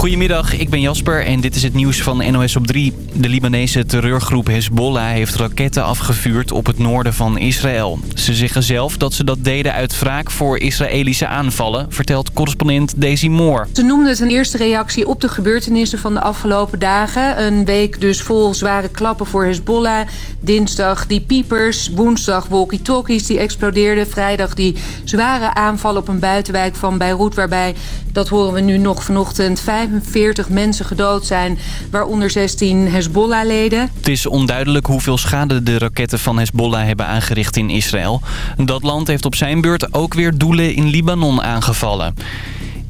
Goedemiddag, ik ben Jasper en dit is het nieuws van NOS op 3. De Libanese terreurgroep Hezbollah heeft raketten afgevuurd op het noorden van Israël. Ze zeggen zelf dat ze dat deden uit wraak voor Israëlische aanvallen, vertelt correspondent Daisy Moore. Ze noemden het een eerste reactie op de gebeurtenissen van de afgelopen dagen. Een week dus vol zware klappen voor Hezbollah. Dinsdag die piepers, woensdag walkie-talkies die explodeerden. Vrijdag die zware aanval op een buitenwijk van Beirut waarbij, dat horen we nu nog vanochtend, 45 mensen gedood zijn, waaronder 16 Hezbollah-leden. Het is onduidelijk hoeveel schade de raketten van Hezbollah hebben aangericht in Israël. Dat land heeft op zijn beurt ook weer doelen in Libanon aangevallen.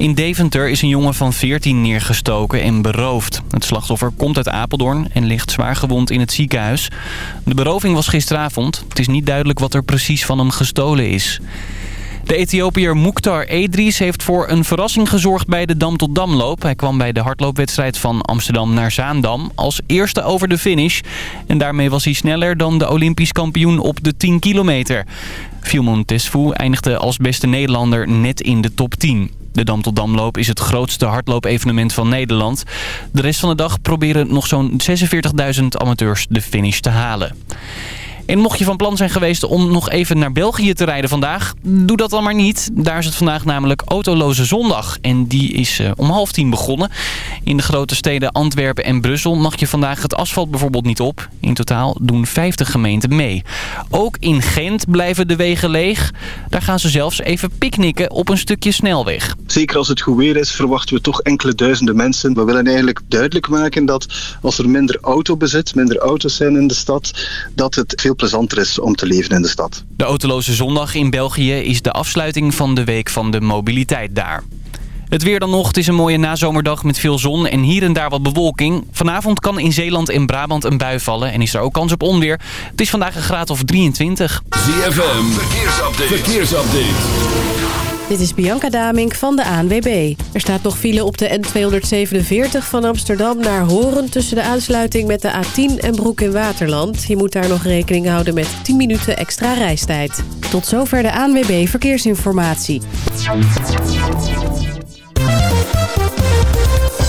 In Deventer is een jongen van 14 neergestoken en beroofd. Het slachtoffer komt uit Apeldoorn en ligt zwaar gewond in het ziekenhuis. De beroving was gisteravond. Het is niet duidelijk wat er precies van hem gestolen is. De Ethiopiër Mukhtar Edris heeft voor een verrassing gezorgd bij de Dam tot Damloop. Hij kwam bij de hardloopwedstrijd van Amsterdam naar Zaandam als eerste over de finish. En daarmee was hij sneller dan de Olympisch kampioen op de 10 kilometer. Fielmon Tesfu eindigde als beste Nederlander net in de top 10. De Dam tot Damloop is het grootste hardloopevenement van Nederland. De rest van de dag proberen nog zo'n 46.000 amateurs de finish te halen. En mocht je van plan zijn geweest om nog even naar België te rijden vandaag, doe dat dan maar niet. Daar is het vandaag namelijk autoloze zondag. En die is uh, om half tien begonnen. In de grote steden Antwerpen en Brussel mag je vandaag het asfalt bijvoorbeeld niet op. In totaal doen 50 gemeenten mee. Ook in Gent blijven de wegen leeg. Daar gaan ze zelfs even picknicken op een stukje snelweg. Zeker als het goed weer is, verwachten we toch enkele duizenden mensen. We willen eigenlijk duidelijk maken dat als er minder autobezit, minder auto's zijn in de stad, dat het veel plezanter is om te leven in de stad. De autoloze zondag in België is de afsluiting van de week van de mobiliteit daar. Het weer dan nog. Het is een mooie nazomerdag met veel zon en hier en daar wat bewolking. Vanavond kan in Zeeland en Brabant een bui vallen en is er ook kans op onweer. Het is vandaag een graad of 23. ZFM, verkeersupdate. verkeersupdate. Dit is Bianca Damink van de ANWB. Er staat nog file op de N247 van Amsterdam naar Horen... tussen de aansluiting met de A10 en Broek in Waterland. Je moet daar nog rekening houden met 10 minuten extra reistijd. Tot zover de ANWB Verkeersinformatie.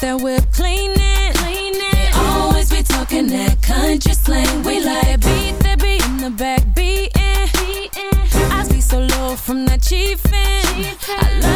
That whip cleaning, cleaning. They always be talking that country slang. We like beat that beat in the back beating. I be so low from that chiefin'. I love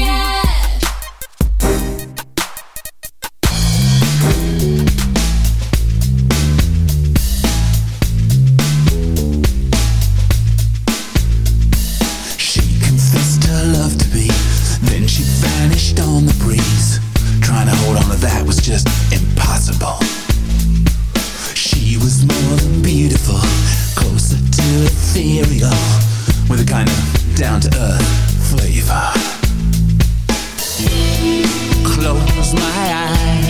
Just impossible. She was more than beautiful, closer to ethereal, with a kind of down to earth flavor. Close my eyes.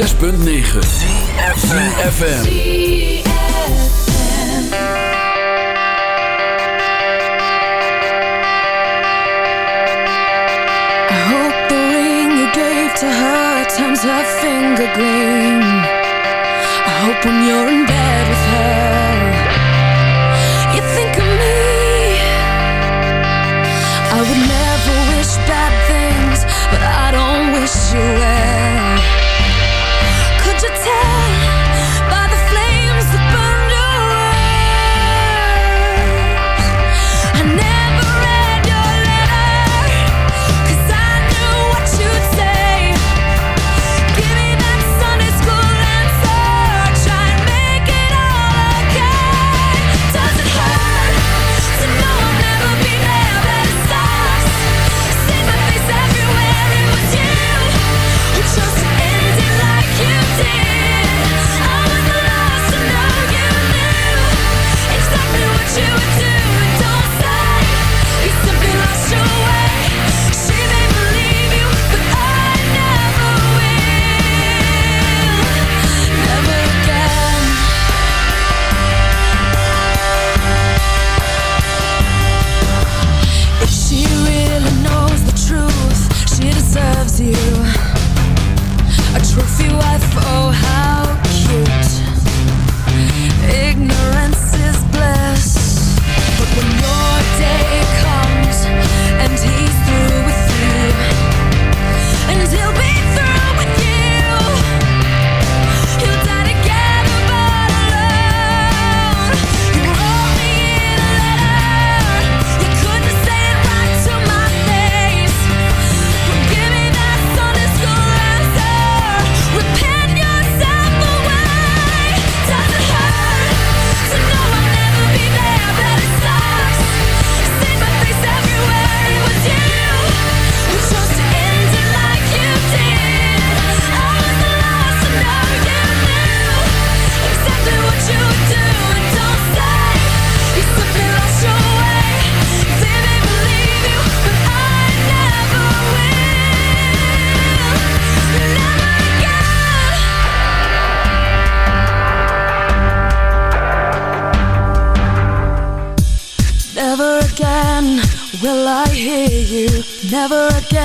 106.9 FM.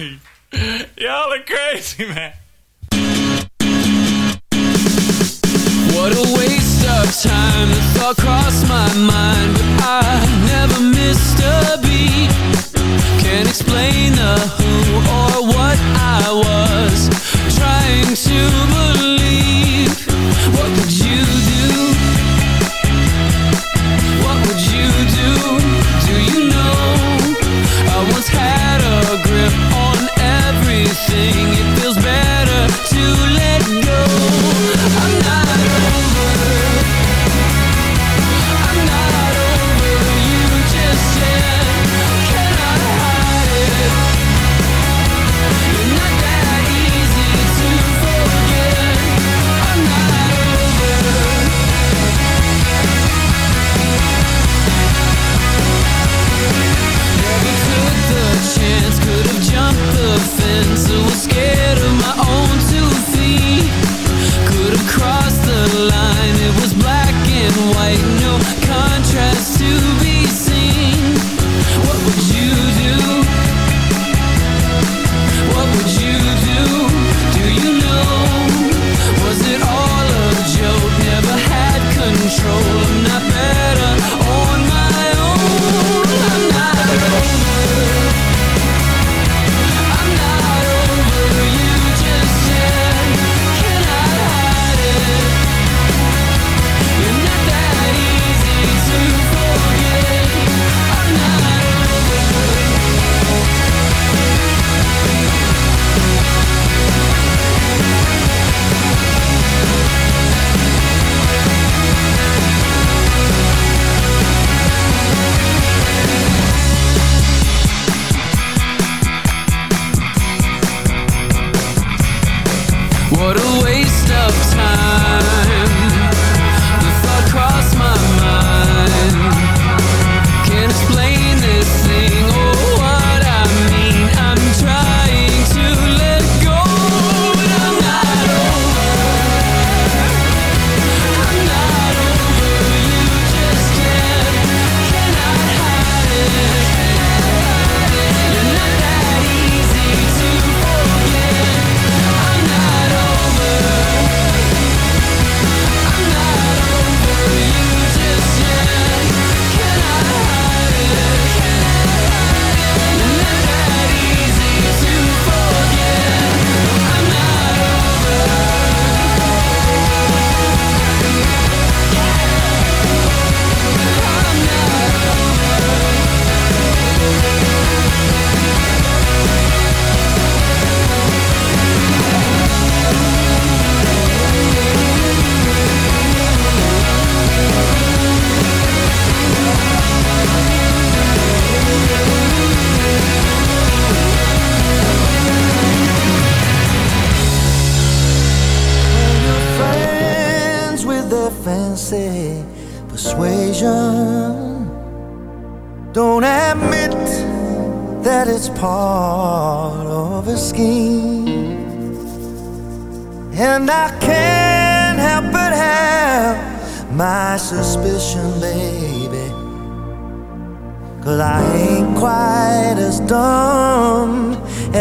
Deep. Y'all are crazy, man.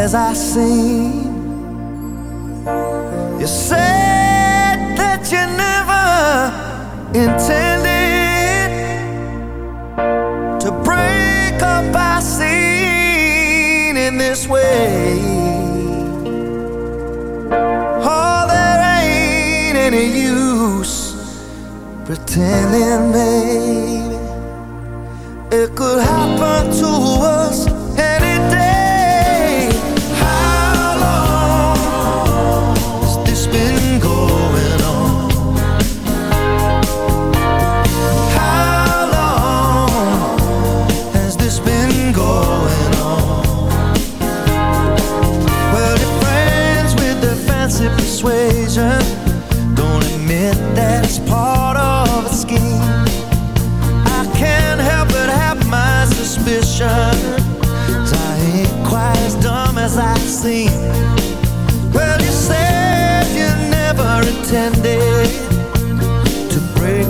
as I sing.